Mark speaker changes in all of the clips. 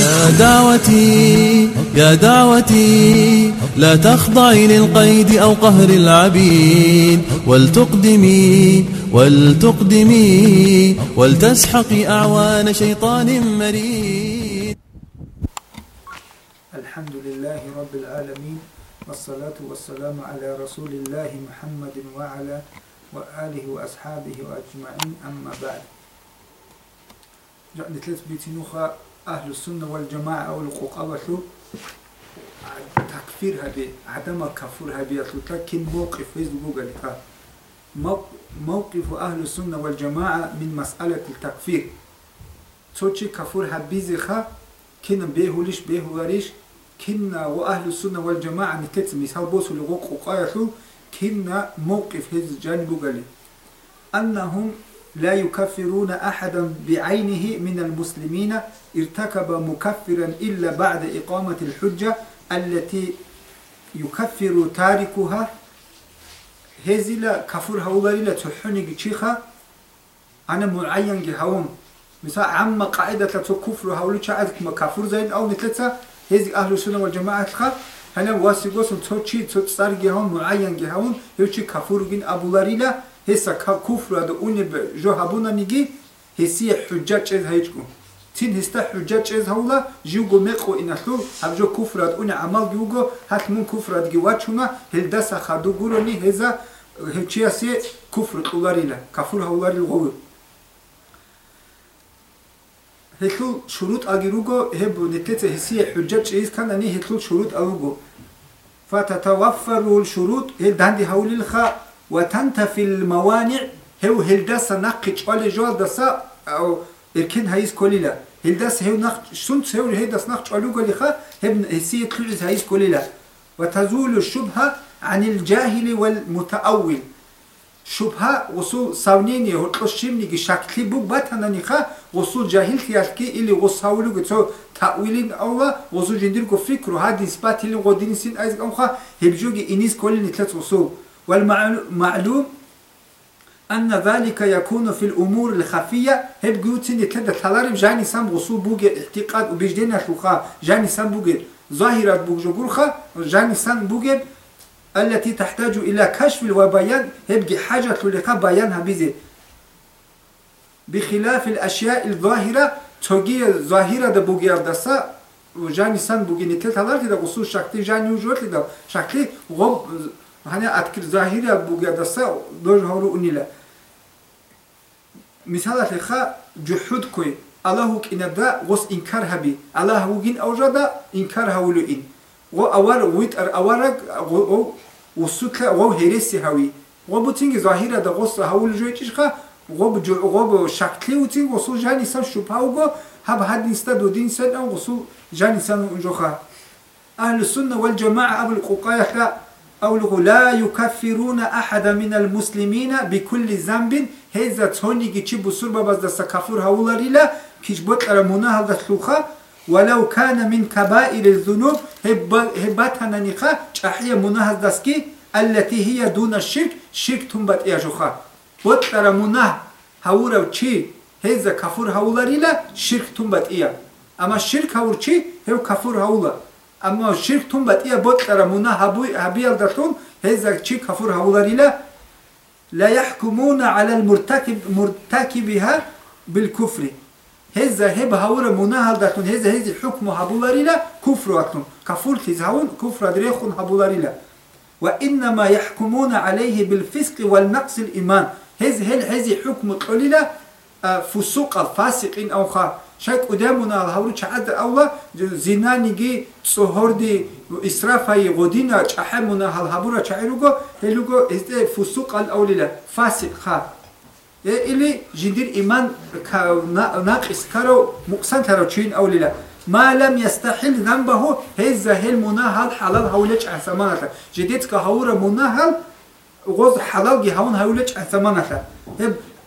Speaker 1: يا دعوتي يا دعوتي لا تخضعي للقيد أو قهر العبيد. ولتقدمي ولتقدمي ولتسحقي أعوان شيطان مريد.
Speaker 2: الحمد لله رب العالمين والصلاة والسلام على رسول الله محمد وعلى وآله وأصحابه وأجمعين أما بعد. نتلت بيتنوخا أهل السنة والجماعة أو القوقوة تكفير هبي عدم كفور هبي لكن موقف فيسبوك لها موقف أهل السنة والجماعة من مسألة التكفير. توشي كفور هبيزخا كنا بيهوليش بيهوليش كنا وأهل السنة والجماعة نتلت مثال بوسو لغوق وقايحو كنا موقف هز جانبو قالي أنهم لا يكفرون أحدا بعينه من المسلمين ارتكب مكفرا إلا بعد إقامة الحجة التي يكفر تاركها. هزيلا كفر هولاريلا تحني تشيخا أنا معين جهون مثلا عم قاعدة كفر هولو شعرك ما كفر زين أو نتلتا هزي أهل السنة والجماعة خا هنا واسيقوس توشي تصار جهون معين جهون هيوشي كفر جن أبو لاريلا هسا كفر هذا أوني جو هبونا نيجي هسي حجة هيجكم تين هستا حجة إز هولا جيوغو ميقو إنحلو هبجو كفرات أوني عمل جيوغو هات من كفرات جيواتشونا هل دسا خادو قروني هزا هچياسي كفر قولاريلا كفر هولاري الغوي هتلو شروط أجيروغو هبو نتلت هسي حجة إز كان أني هتلو شروط ألوغو فتتوفر الشروط هل داندي هولي الخا وتنتفي الموانع. هو هل دسا نقش أولي جوال دسا أو إركن هايز كوليلا. هل داس هو نخ سنت هو هي داس نخ علو قال خا هبن هسي كلز هايز كوليلا. وتزول الشبهة عن الجاهل والمتأول. شبهة وصول ساونيني هو تلشيمني جي شكلي بوك باتنا نخا وصول جاهل تيالكي اللي وصاولو جتو تأويلين أولا وصول جندير كو فكرو هاد نسبات اللي غودين سين أيز أمخا هبجوجي إنيس كولي نتلت وصول. والمعلوم أن ذلك يكون في الأمور الخفية. هب جوتين يتلد تلارم جاني سام غصول بوجي اعتقاد وبيجدين شوخا جاني سام بوجي ظاهرة بوجي جاني سام بوجي التي تحتاج إلى كشف وبيان هبجي حاجة لقى بيانها بيزي. بخلاف الأشياء الظاهرة توجي ظاهرة ده بوجي أردسا. وجاني سان بوجي نتلد تلار كده غصول شكلي جاني وجوت كده شكلي غب هني أتكر ظاهرة بوجي أردسا دوج هورو أنيلا مثال خا جحود كوي الله كندا غس إنكار هبي الله وجين أوجدا إنكار هولو إن و أور ويت أر أورك و وسوتلا و هرسي هوي و بوتينج ظاهرة دا غس هول جويتش خا و بجو و بشكلي وتين غسو جاني سان شبهاوغو هب هاد نستا دو دين سن أو غسو جاني سان جوخا أهل السنة والجماعة أبو أوله لا يكفرون أحد من المسلمين بكل ذنب. هذا توني كي بسور بابز دستا كفر هولاريلا كيش بطر مناهل دسلوخا ولو كان من كبائر الذنوب هباتنا نخا تحية مناهل دسكي التي هي دون الشرك شرك تنبت إيجوخا بطر مناه هورا چي هذا كفر هولاريلا شرك تنبت إيا. أما الشرك هور چي هو كفر هولا أما الشرك تنبت إيا بطر مناه هبيال دتون هذا چي كفر هولاريلا لا يحكمون على المرتكب مرتكبها بالكفر. هذا هب هور مناهل داتون هذا هذا حكم هبولاريلا كفر أتون كفر تزهون كفر دريخون هبولاريلا وإنما يحكمون عليه بالفسق والنقص الإيمان. هذا هل هذا حكم قليلا فسوق الفاسقين أو خا شايك قدامنا الهورو چعد أولا زنانيجي تصهردي إسرافي غدينا چحمنا هالهبورا چعيروغو هلوغو إزده فسوق الأوليلا فاسق خا. إلي جندير إيمان ناقص كارو مقسان تارو چين أوليلا ما لم يستحل ذنبه هزا هل مناهل حلال هولج أحسمانتا جديد كهورا مناهل غوز حلال جي هون هولج أحسمانتا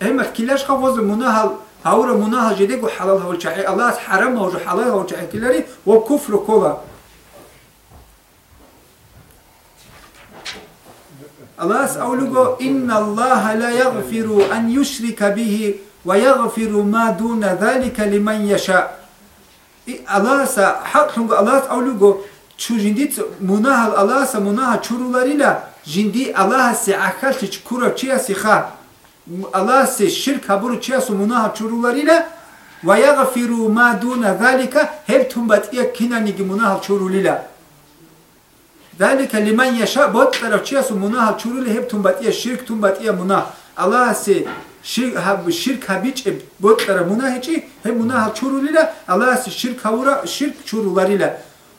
Speaker 2: هم كلاش خوز مناهل هاورا مناها جديد وحلال هول شعي الله حرام هو حلال هول شعي كلاري وكفر كولا الله أولغو إن الله لا يغفر أن يشرك به ويغفر ما دون ذلك لمن يشاء. hungu Allah'a avlugo çu jindit munahal Allah'a munaha çurularıyla jindi Allah'a se akal çi kura çiya si kha Allah'a se şirk haburu çiya su munaha çurularıyla ve yaghfiru ma duna zalika hep tumbatiya kinani gi munahal çurulila ذلك لمن يشاء بوت طرف چیا سو مناه چورل هب تنباتیا شرک تنباتیا مناه الله سه شرک هب شرک هبیچ بوت طرف مناه چی هم مناه چورلیلا الله سه شرک هورا شرک چورلاریلا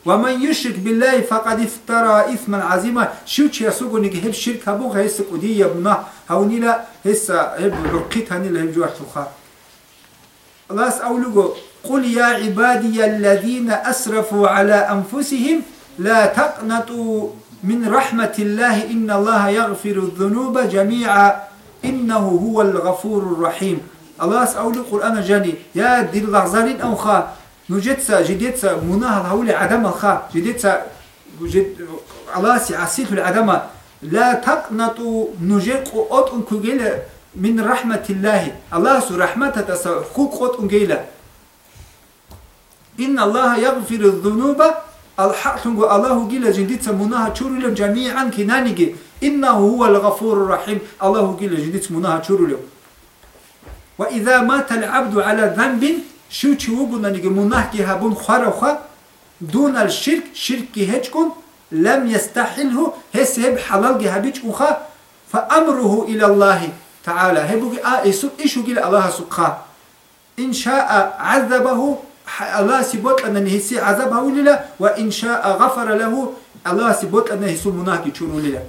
Speaker 2: ومن يشرك بالله فقد افترى إثما عظيما. شو چیا سو گونی هب شرک هبو هيس قدي يا مناه هونيلا هس هب رقيت هنيلا هب جوار تخا الله أولوغو قل يا عبادي الذين أسرفوا على أنفسهم لا تقنطوا من رحمة الله. إن الله يغفر الذنوب جميعا. إنه هو الغفور الرحيم. الله أسأل القرآن جاني يا دي اللحظالين أو خا. نجدسا جديتسا مناها هولي عدم خا. جديتسا جد الله سيعسيت العدم لا تقنطوا نجد قوت كجيل من رحمة الله. الله سو رحمته تسا خوك قوت إن الله يغفر الذنوب. الحق الله جل جديد منها تشورلم جميعا كنانيجي إنه هو الغفور الرحيم. الله جل جديد منها تشورلم وإذا مات العبد على ذنب شو تشوغنا نيجي منها هبون خرخة دون الشرك شرك هجكن لم يستحله هسب حلال جهبيج أخا فأمره إلى الله تعالى هبوغي آه إيسو إيشو الله سبحانه إن شاء عذبه الله سبوت أن نهسي عذاب هوللا وإن شاء غفر له الله سبوت أن نهسو مناهي تشوروللا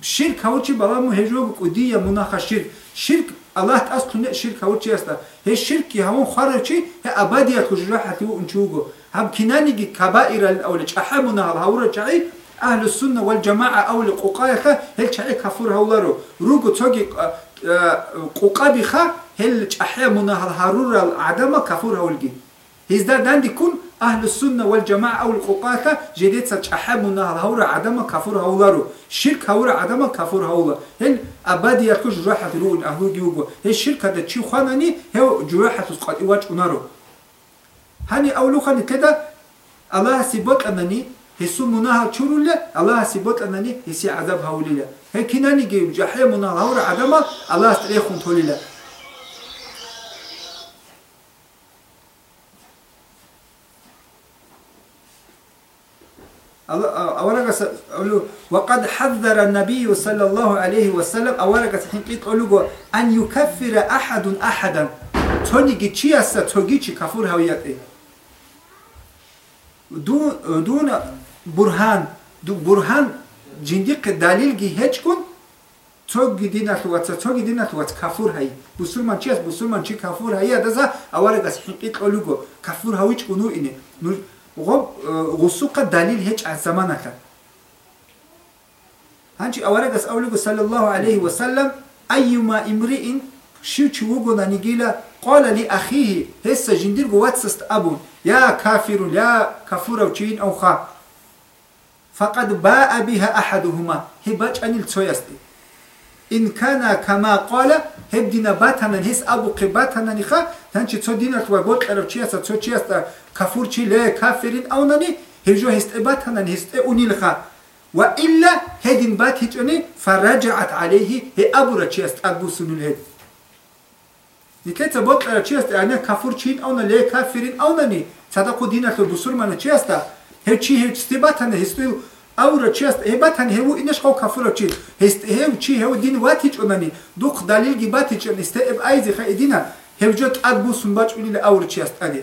Speaker 2: شرك هوچي بابا مو هجوب قدية مناخ شرك شرك الله تأصل شرك هوچي أستا هي شرك هون خارجي هي أبادية كجراحة ونشوغو هم كناني كبائر الأول جحمنا هورا جعي أهل السنة والجماعة أول قوقايخة هل جعي كفور هولارو روغو توغي قوقابيخة هل جحمنا هارورا العدم كفور هولجي هزدا داندي كون أهل السنة والجماعة أو القطاة جديد ستحبنا هورا عدم كفر هولارو شرك هورا عدم كفر هولا هل أبادي يكوش جراحة رون أهو جيوغو هل شرك هذا تشي خاناني هو جراحة قد إواج أنارو هاني أولو خاني كده الله سيبوت أنني هسو مناها تشورو الله سيبوت أنني هسي عذاب هولي هل كناني جيب جحية مناها هورا عدم الله استريخون تولي وقد حذر النبي صلى الله عليه وسلم أورقة حين قلوا أن يكفر أحد أحدا تونيجي تشياسا توجيتشي كفور هويته دون دون برهان دو برهان جنديق دليل جي هجكون توگ دینت و توگ دینت و کافور هایی بسرمان چی است بسرمان چی کافور هایی ادازا اورگاس حقیقت قلوگو کافور هایی چونو اینه غب غسوق دليل هيك عن زمانك. هنجي أورقس أولو صلى الله عليه وسلم أيما امرئ شو تشوغو نيجيلا قال لأخيه هسه جندير واتسست أبو؟ يا كافر يا كفور أو تشين أو خا. فقد باء بها أحدهما. هباج أن التويستي ინ кана кама қала ჰებდინა ბათანან ეს აბუყე ბათანანი ხა თანჩი ცოდინათ ვა გოტყერებ ჩიასა ცოჩიასა кафурчи ле каферин аунани ჰეჯო ჰესტე ბათანანი ჰესტე უნილხა ვა ილა ჰედინ ბათიჭნი ფარაჯათ ალეიჰი ჰე აბურა ჩიას ტაგბუსუნულ ჰედ. ნიკეცა ბოტყერებ ჩიასა ანა кафურчин აუნა ლე каферин აუნანი სადაყო დინათ ბუსურმანა ჩიასა ჰეჩი ჰეჩ სტებათანა ჰესტე أو رچست ای إيه بات هنگ هو اینش خو کافر چی هست هیو چی هو دین واتیج امانی دوق دلیل گی باتیج است إب ایزی خ دینا هیو جت أد بو سنباچ ولی أو رچست ادی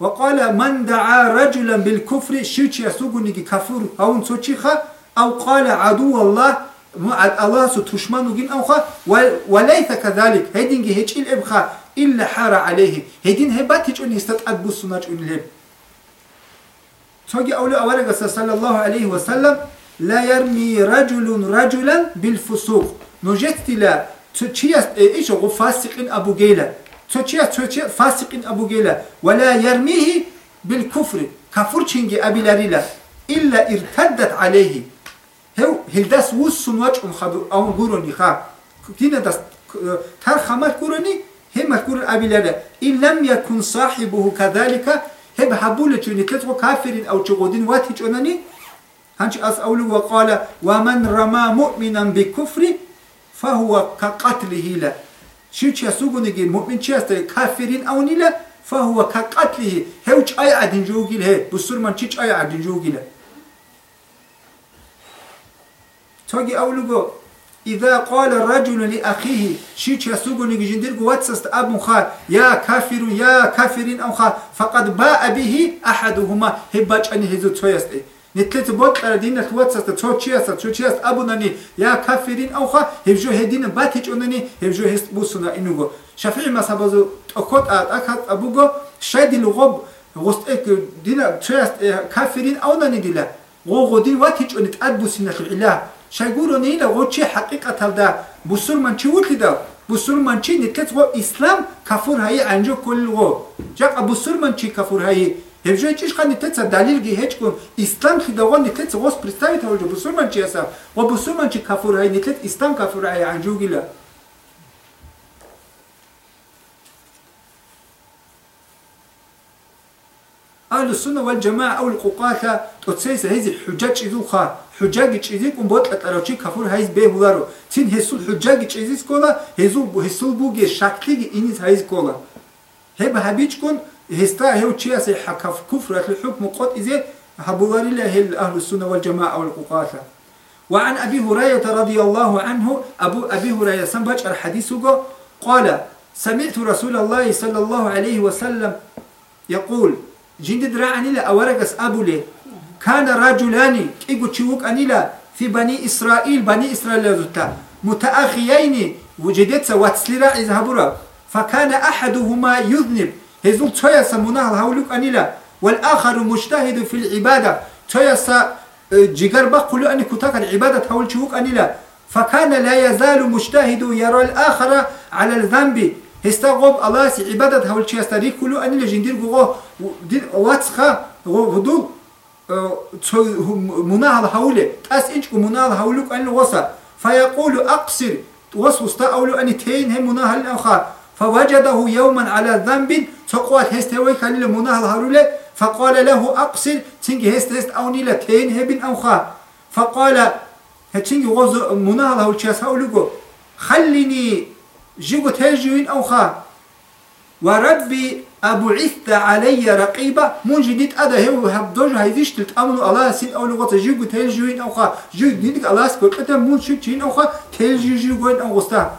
Speaker 2: وقال من دعا رجلا بالكفر شيء يسوقني كفر أو سوچيخه أو قال عدو الله الله سو تشمنو جن أو خ وليس كذلك. هيدين هيچ الابخا إلا حار عليه. هيدين هبات هيچ ان استطعت بو سناچ ان لب Çünkü avlu avara sallallahu aleyhi ve sellem la yermi raculun raculen bil fusuk. Nujekt ile çiyas iş o fasikin Abu Geyle. Çiyas çiyas fasikin Abu Geyle ve la yermihi bil kufri. Kafur çingi abileriyle illa irtaddet aleyhi. Hev hildas vussun vaç um habu avun guruni ha. Yine das tar hamat guruni hemat gurun abilere. İllem yakun sahibuhu kadalika هب حبولة نتلت كافر أو تغودين واتي جونني هنش أس أولو وقال ومن رمى مؤمنا بكفر فهو كقتله لا شو تشا سوغنيجي مؤمن تشا كافرين أو نيلا فهو كقتله هوش أي عدن جوجيل هي بسر من تشي أي عدن جوجيل توجي أولو إذا قال الرجل لأخيه شيء يسوق نجندر واتسست أبو خا يا كافر يا كافرين أو خا فقد باء به أحدهما. هباج أن هزو تويست نتلت بوت دين تواتسست تو تشيست تو تشيست أبو نني يا كافرين أو خا هبجو هدين باتج أنني هبجو هست بوسنا إنوغو شافعي ما سبزو أكوت أكاد أبوغو شايد الغب غست دين تشيست كافرين أو نني ديلا غو دين واتج أن تأدبو سنة العلا. шайгурони да во чи ҳақиқатал да бусурманчи утида бусурманчи никец во ислам кафурҳаи анҷо кулил во жақа бусурманчи кафурҳаи ҳевҷои чишқа нитеца далилги ҳечкун ислам хидаво нитец воз представитаваҷо бусурманчи аса во бусурманчи кафурҳаи нитет ислам кафурҳаи анҷугила أهل السنة والجماعة أو القوقاتا تتسيسا هذه حجاج إذو خا حجاج إذيك ومبوت أتراوشي كفور هايز به هلارو تين هسول حجاج إذيس كولا هزول هسول بوغي شاكتيجي إنيس هايز كولا. هب هبيج كون هستا هو تشيا سي حكف كفر الحكم قد إذا هبولاري له أهل السنة والجماعة أو القوقاتا وعن أبي هريرة رضي الله عنه أبو أبي هريرة سنبج الحديث قال سمعت رسول الله صلى الله عليه وسلم يقول جند درعني لا أورقس أبو لي كان رجلان كيغو تشوك أنيلا في بني إسرائيل بني إسرائيل زتا متأخيين وجدت واتسلرا إذهبورا فكان أحدهما يذنب. هزول تشويا سمونا الهولوك أنيلا. والآخر مجتهد في العبادة. تشويا سا جيجر بقولو أني كتاك العبادة هول تشوك أنيلا. فكان لا يزال مجتهد يرى الآخر على الذنب. هستغوب الله سي عبادة هول تشي استري كلو أني لجندير غو دين واتسخا غدو مناهل هولي تاس إنش مناهل هولوك أن وصا فيقول أقصر وصوصتا أولو أني تين هم مناهل أخا فوجده يوما على ذنب تقوى هستوي كان مناهل هولي فقال له أقصر تنجي هست هست أوني لتين هبن أخا فقال هتنجي غوز مناهل هول تشاس هولوكو خليني جيغو تيجوين أوخا وربي أبعثت علي رقيبة من جديد أدا هو هبدوج هيديش تتأمنوا الله سين أو لغة جيغو تيجوين أوخا جيغ دينك الله سكوت قتا من شو تين أوخا تيجو جيغوين أوغستا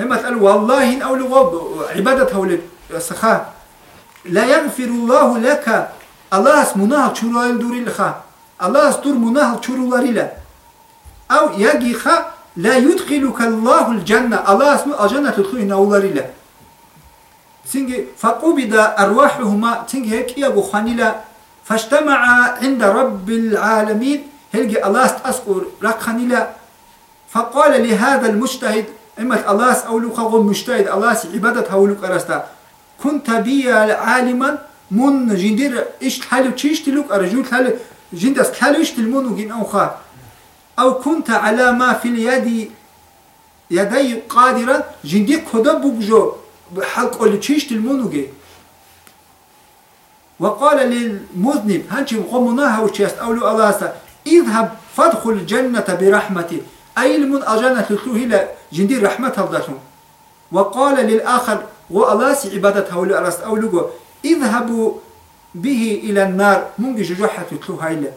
Speaker 2: هم قال والله إن أو لغة عبادة هولد. سخا. لا يغفر الله لك. الله اسمناه شروع دوري لخا. الله استور مناه شروع لريلا أو يجي خا لا يدخلك الله الجنة. الله أسمه الجنة تدخل إن أولاري له سنجي فقبض أرواحهما. سنجي هيك يابو خانيلا فاجتمع عند رب العالمين. هلجي الله استأسقر رق خانيلا فقال لهذا المجتهد إما الله أولوك غم مجتهد الله عبادة هولوك أرستا. كنت بي عالما من جندير إيش حالو تشيش تلوك أرجول حالو جندس حالو إيش تلمونو جن أوخا أو كنت على ما في اليد يدي قادرا جندي كدا بوجو حق اللي تشيش المونوجي وقال للمذنب هنشي قمناها وشيست أولو الله إذهب فادخل الجنة برحمتي. أي المن أجنة تلوه جندي رحمة هلدتهم وقال للآخر والله عبادته أولو أرست أولو إذهبوا به إلى النار منجي جوحة تلوه إلى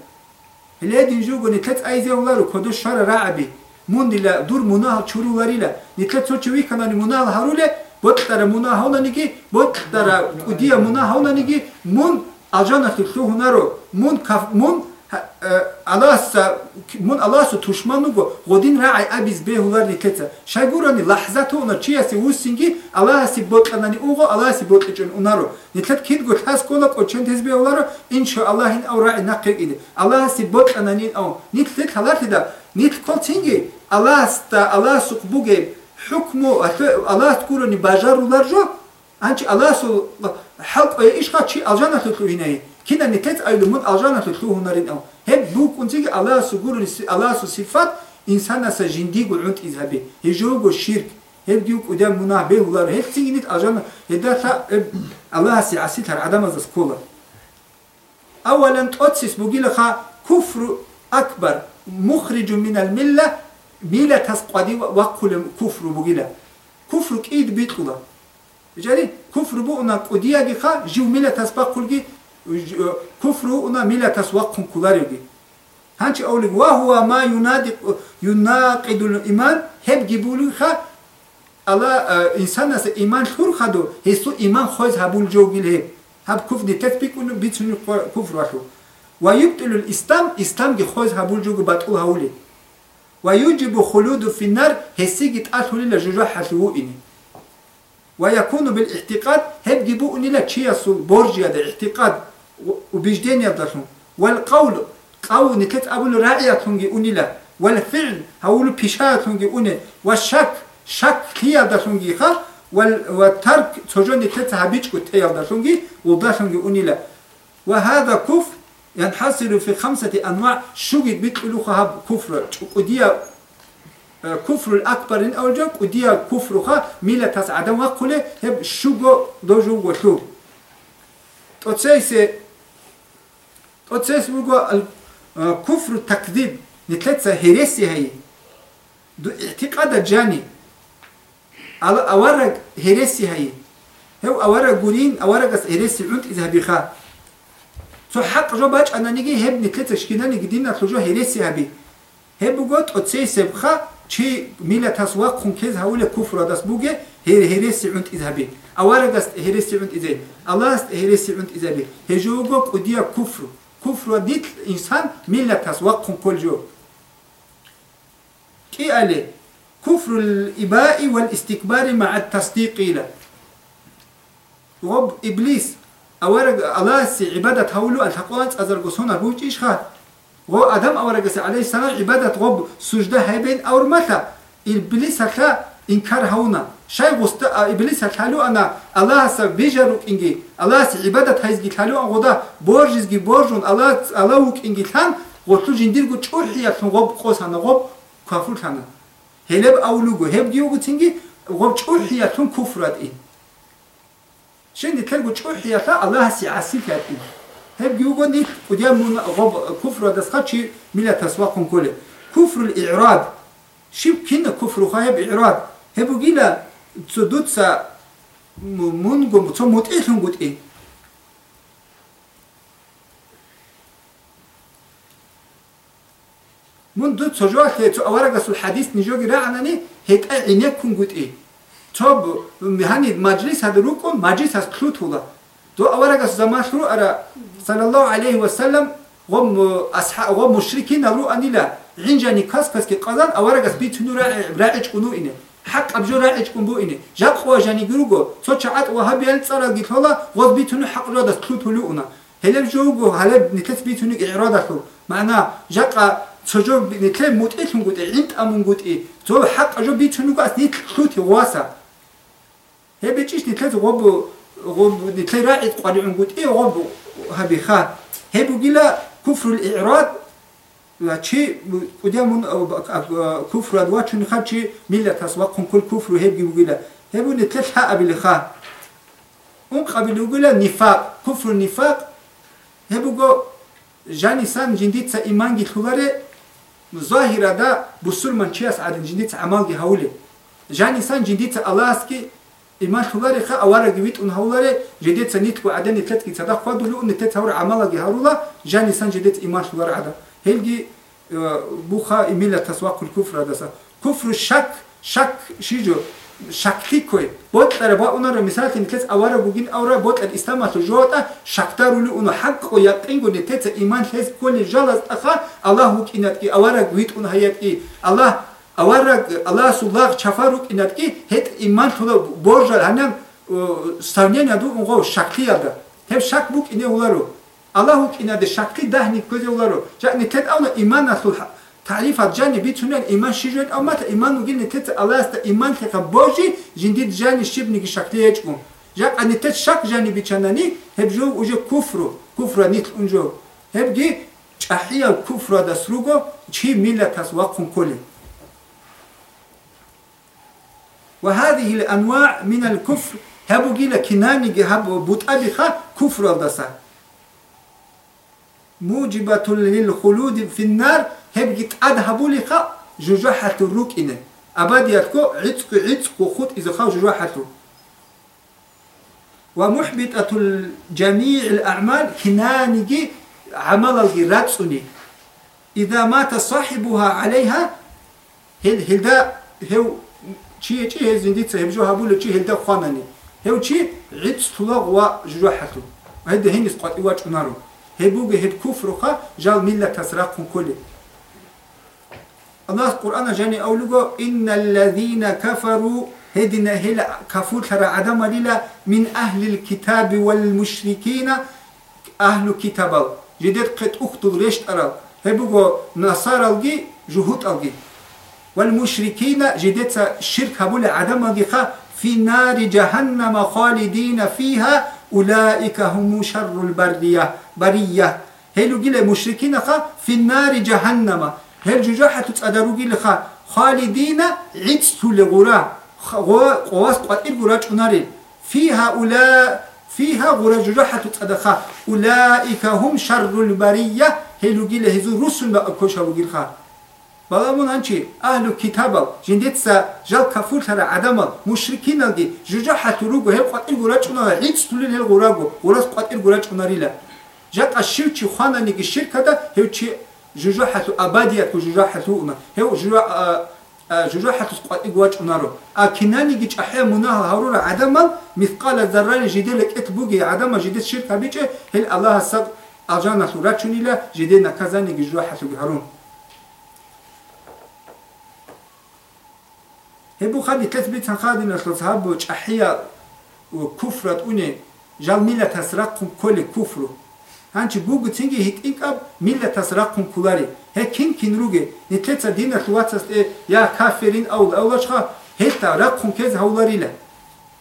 Speaker 2: Ледин жуго не тец айзеулару кодо шара раби. Мундила дур мунал чуруларила. Не тец очеви канали мунал харуле. Вот тара мунахонаниги, вот тара удия мунахонаниги. Мун алжана хилху хунару. Мун каф мун Э, аласа мун аласа тушману го годин раъай абиз беҳуларни кеца шайгурани лаҳзатуна чияси усинги аласи ботланани уго аласи ботличун унаро. Нитлат кит го тас кола кочен тез беҳуларо? Иншоаллаҳ ин ав раъай нақиқ иди аласи ботланани ин ав. Нитле талартида нитл колцинги аласта аласуқ буге ҳукму алас курани бажаруларжо анчи аласу ҳалқ ишқа чи алжанатутлуинаи Kinanitet ayrımın ajana tutlu hunarin av. Hep bu kuntigi Allah sugur Allah su sifat insan asa jindi gul unt izhabi. Hijogo şirk. Hep diyor ki udem munahbe hular. Hep siginit ajana. Hedata Allah siyasit her adam azaz kola. Avalen totsis bu gilaha kufru akbar. Muhricu minel mille. Mille tasqadi vakkule kufru bu gilah. Kufru kid bitula. Bicari kufru bu ona kudiya giha jiv mille tasbak kulgi جو قلقي كفر أنا ميلة تسوق كلاريجي هانش أولك وهو ما ينادق يناقض الإيمان هب جبولي خا الله إنسان أس إيمان خور خدو هسو إيمان خوز هبول جوجل هب هب كفر دي تثبيك ونو بيتسوني كفر وشو ويبطل الإسلام إسلام جي خوز هبول جوجل بطول هولي ويجب خلود في النار هسيجت أتولي لجوجا حسوو إني. ويكون بالاعتقاد هب جيبو أني لا تشيسو بورجي هذا اعتقاد وبجدين والقول قول نتت أبول رأي تونجي أني لا. والفعل هقول بيشا تونجي أني والشك شك كيا داشونجي خا. والترك تجون نتت هبيج كتيا داشونجي وداشونجي أني لا. وهذا كفر ينحصر في خمسة أنواع. شو جد بيتقولوا خاب كفر. وديا كفر الأكبر إن أوجب وديا كفر خا ميلا تاس عدم وقلة. هب شو دوجو وشو تسيسي تسيسي بقول كفر التكذيب نتلتسا هيرسي هي دو اعتقاد جاني على أورق هيرسي هي هو أورق قولين أورق هيرسي عند إذا بيخا سو حق جو باج أنا نيجي هب نتلتسا شكينا نقدينا تلجو هيرسي هبي هب بقول أتسي سبخا چی ملت هست و کنکز هول کفر دست بوگه هیر هیرسی عند إذهبي أورق است هیرسی عند إذهبي الله است هیرسی عند إذهبي هجوگو قدیا كفر كفر ديت إنسان ملة وقت كل جو كي عليه كفر الإباء والاستكبار مع التصديق له رب إبليس أورق الله سي عبادة هولو الحقوات أزرقسون الروج إيش خات و آدم أورق عليه السلام عبادة رب سجدة هيبين أور متى إبليس هكا إنكار هونا. Шай густа иблиса халю ана Аллах са вижару кинги Аллах са ибадат хайзги халю ан года боржизги боржун Аллах Аллаху кинги хан готлу жиндиргу чурхи яптун гоб қосана гоб кафур хана хелеб аулугу хеб гиогу тинги гоб чурхи яптун куфрат и Шинди телгу чурхи ята Аллах си асил кат и хеб гиогу ни удя мун гоб куфра дасха чи милат асва кун коли куфрул ирад шиб кина куфру хаб ирад хебу гила تدوتسا منغم تو متئتون قد إيه من دوت سجوات تو أورغس الحديث نجوغي رعناني هيك عينيكم قد إيه توب مهاني مجلس هذا روكم مجلس هذا كلوت هلا تو أورغس زمان شروع أرى صلى الله عليه وسلم غم أصحاب غم مشركين أبرو أني لا عنجاني كاس كاس كي قزان أورغس بيتنو راعج كنو إنه حق أبجو راعج كن بو إنه جاب خوا جاني جروجو تو شعات وهابي الصلاة قلت هلا غض بيتنو حق رادس كلوت هلو أنا هلا بجوجو هلا نتلت بيتنو إعراضه معناه جاقا تجو نتلت موت إيه أنت أمون قلت تو حق أجو بيتنو قاس نيت كلوت واسا هي بيجيش نتلت غب غب نتلت راعج قارئ قلت إيه غب هبي خا. هي بقيلا كفر الإعراض чи кудямун куфрад ва чун ха чи миллат ас ва кункул куфру хебги бугила хебуни тилха абили ха он қабилу гула нифақ куфру нифақ хебуго жанисан жиндица иманги хуларе зоҳирада бусурман чи ас адин жиндица амалги ҳавли жанисан жиндица аласки иман хуларе ха авараги вит ун хавларе жиндица нитку адани тлетки сада хвадулу ун тетавра амалаги харула жанисан жиндица иман хуларе ада ҳелги э, буха миллата сувақул куфра даса куфру шак шак шиҷо шактикой бод тара ба унаро мисалтин кес авара гугин авра бод ар истамату жота шактарули уно ҳаққо яқингу нетеца иман хез коли жалаз аха аллаҳ укинатки авара гуит ун ҳаятки аллаҳ авара аллаҳ суллах чафар укинатки ҳет иман туна боржал ҳанам э, савнянияду унго шактияда ҳем шак бук ине улару الله هذا شكل ده نكوزي ولارو جاء نتت أونا إيمان نسول تعريف الجاني بيتونين إيمان شجون أو متى إيمان نقول نتت الله است إيمان كبوجي جنديد جاني شيب نيجي شكل يجكم جاء نتت شك جاني بيتشانني هبجو وجو كفرو كفر نيت أنجو هبجي أحيا الكفر ده سروجو شيء ملة تسواقهم كله وهذه الأنواع من الكفر هبو جيلا كناني هبو بوتأبي خا كفر الدسا موجبة للخلود في النار هبجي تأدهبو لخا جوجحة الروك إنه أبادياتكو عتق عتق وخط إذا خاو جوجحته ومحبطة الجميع الأعمال كنانجي عمل الجراتسوني إذا مات صاحبها عليها هل هل هو شيء شيء زنديت سهب جو هبول شيء هل خوانني هو شيء عد طلق وجروحته هذا هني سقط إيواج نارو هبوجه هد كفر خا جال ملة تسرقهم كله. الله القرآن جاني أولوغو إن الذين كفروا هدنا هلا كفور ترى عدم للا من أهل الكتاب والمشركين أهل الكتاب جديد قد أخطو ريش ترى هبوغو نصارى الجي جهود الجي. والمشركين جديد شرك هبول عدم الجي في نار جهنم خالدين فيها أولئك هم شر البرية. برية هلو جيل مشركين خا في النار جهنم هل جوجاحة تتأدرو جيل خا خالدين عدتو لغرا قواس قطير غرا چناري فيها أولا فيها غرا جوجاحة تتأدخا أولئك هم شر البرية هلو جيل هزو رسل بأكوشا وجيل خا Balamın ançı ahlu kitabal jindetsa jal kafur tara adamal müşrikin aldi juja haturu go hel qatil gura çunara hiç tulil hel gura go uras qatil gura çunarila جات الشرك خانا نيجي الشرك هذا هيو شيء جوجو حتو أبادية كجوجو حتو أما هيو جوجو جوجو حتو سقط إقواج أنارو أكناني جيش أحيا مناها هارورا عدما مثقال الذرة جديد لك اتبوجي عدما جديد شرك بيش هل الله سب أجانا ثوراتشوني لا جديد نكازاني جوجو حتو هارون. هبو خادي تثبيت خادي نخلص هبو أحيا وكفرت أني جال ملة تسرقهم كل كفره анчи гугу цинги хитинкаб миллатас раққун кулари ҳе кин кин руге нитеца дина хлуацас э я каферин аул аулашха хета раққун кез ҳавларила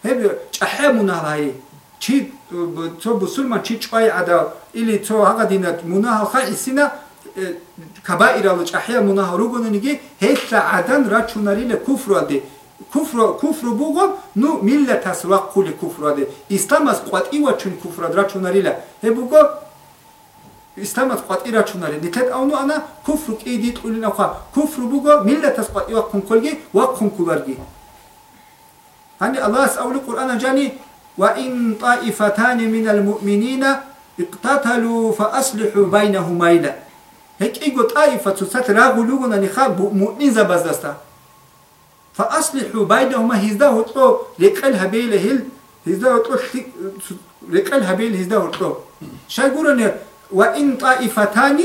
Speaker 2: ҳе чаҳе муналаи чи то бусулман чи чпай ада или то ҳага дина мунал ха исина кабаирал чаҳе мунал ругонниги хета адан рачунарила куфради куфро куфру буго ну миллатас раққули куфради ислам аз қатъива чун куфрадра чунарила ҳе буго استمت قد إيرا تشوناري نتلت أو نو أنا كفر كيدي تقولين أخا كفر بوغا ملة تسقط يوقن كلجي وقن كبرجي هني الله سأولي قرآن جاني وإن طائفتان من المؤمنين اقتتلوا فأصلحوا بينهما إلا هيك إيقو طائفة تسات راغلوغنا نخاب مؤمنين زبازدستا فأصلحوا بينهما هزدا هطلو هبيل هل هزدا هطلو لقل هبيل هزدا هطلو شاي قولوني وإن طائفتان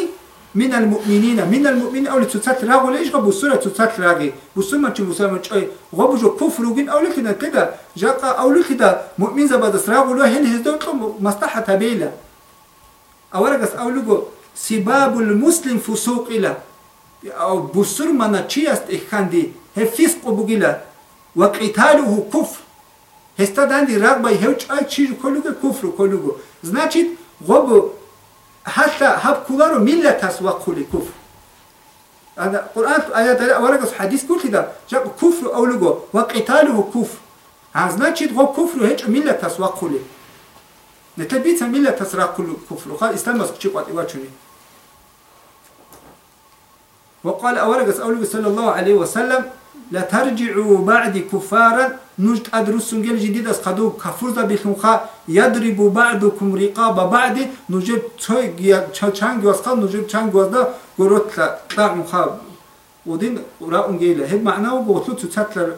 Speaker 2: من المؤمنين من المؤمنين أولي تسات راغو ليش غبو سورة تسات راغي بسوما چو مسلمان چوي غبو جو كفر وغين أولي كده كده جاقا أولي كده مؤمن زبادس راغو لو هن هزدا وطو مصلحة هبيلا أورغس أولي جو سباب المسلم فسوق إلا أو بسر منا چيست إخاندي هفيسق بوغيلا وقتاله كفر هستا داندي رغبة هوچ اي چيز كلوغا كفر كلوغا значит غب حتى هب كولارو ملة تسوى كل كفر أنا قرآن آيات ورقة حديث كل كده جاء كفر أولوغو وقتاله كفر ها значит غب كفر هيك ملة تسوى كل نتبيت ملة تسرى كل كفر قال إسلام مسكتشي قوات إيواتشوني وقال أورقة أولوغو صلى الله عليه وسلم لا ترجعوا بعد كفارا نجد أدرسون جل جديد أسقدو كفرزا بخمخا يضرب بعضكم رقاب بعد نجد توي چانگ واسقا نجد چانگ واسدا قروت لا مخا ودين را أونجيلة. هب معناه قوتلو تتاتلر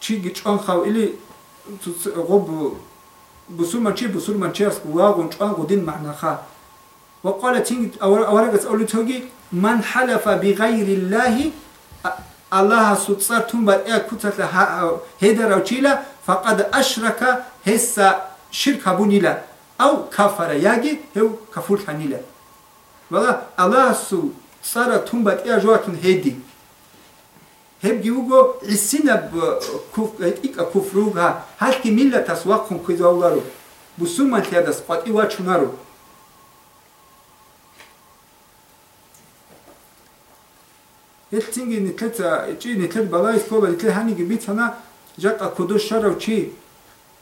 Speaker 2: چي گچان خاو إلي غب بسول من چي؟ بسول من چي أسق واغن چان ودين معنى خا. وقال تينج أورغس أولي توغي من حلف بغير الله Allah'a sutsar tüm bat'a kutatla heder avçıyla fakat aşraka hessa şirk habunila av kafara yagi hev kafur hanila. Valla Allah'a sutsara tüm bat'a joatun hedi. Hep diyor isina ik kufruga halki millet asvakun kıdavlaru. Musulman tiyadas pat'i vaçunaru. هتسنجي نتلت تشي نتلت بلايس كوبا نتلت هاني جبيت هنا جاك أكودو شرو تشي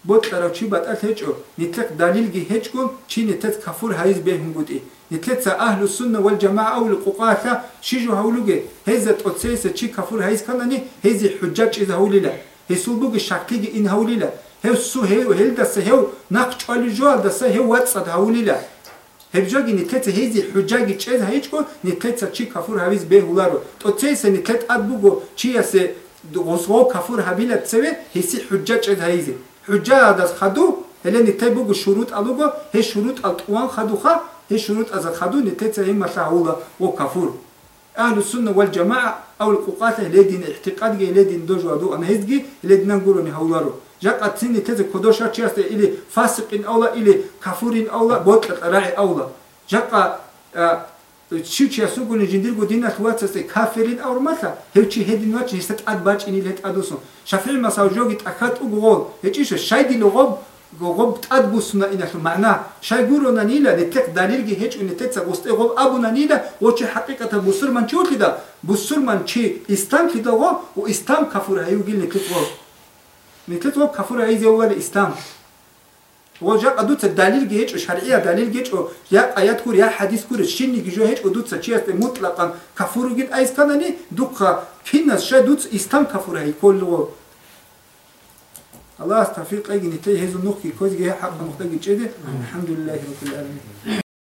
Speaker 2: بوت لرو تشي بات أتلتشو نتلت دليل جي هتشكم تشي نتلت كفور هايز بهم بودي نتلت أهل السنة والجماعة والققاثة شيجو هولوجي هزة أتسيسة تشي كفور هايز كانني هزي حجاج إذا هوليلا هسولبوغ شاكيجي إن هوليلا هسو هيو هيل دسه هيو نقش أولي جوال دسه هيو واتسد هوليلا هبجاگی نتلت هیزی حجاگی چیز هیچ کو نتلت چی کافور هویز به هولارو تو چیز نتلت اد بگو چی است غسو کافور هبیل تسوی هیسی حجا چیز هیزی حجا داس خدو هل نتلت بگو شروط الوگو هی شروط القوان خدو خا هي شروط از خدو نتلت هي مشاهولا و کافور أهل السنة والجماعة أو القوقات لدين اعتقاد لدين دوجو أدو أنا هيزجي لدين نقولوا نهولارو жака цини тези кудо шачи асте или фасикин авла или кафурин авла ботлатарай авла жака чичи асугуни жиндиргу дина хуацасте кафирин аурмата хевчи хедин вачи хестат адбачини лет адусон шафил масавжоги тахат угол хечише шайдин угоб გოგობ ტადგუსუნა ინახ მანა. შაიგურონა ნილა ნეთეკ დალირგი ჰეჭუნი თეცა გუსტეგობ აბუნა ნილა ოჩი ჰაკიკატა მუსულმან ჩიუტლიდა მუსულმან ჩი ისლამ ქიდოგო ო ისლამ კაფურა იუგილ ნეთეკო никлитво кафура айзе ували ислам. Ва жак адуца далил ге хечо шаръия далил ге хечо як аят кур як хадис кур шинни гижо хечо дуца чи аст? Мутлақан кафуру гид. Айз канани дуқа пинас ша дуц ислам кафура ай колло аллах тафиқ айгини те хезу нухки козге ҳаққа мухтаги чеде алҳамдулиллаҳи роббил аламин.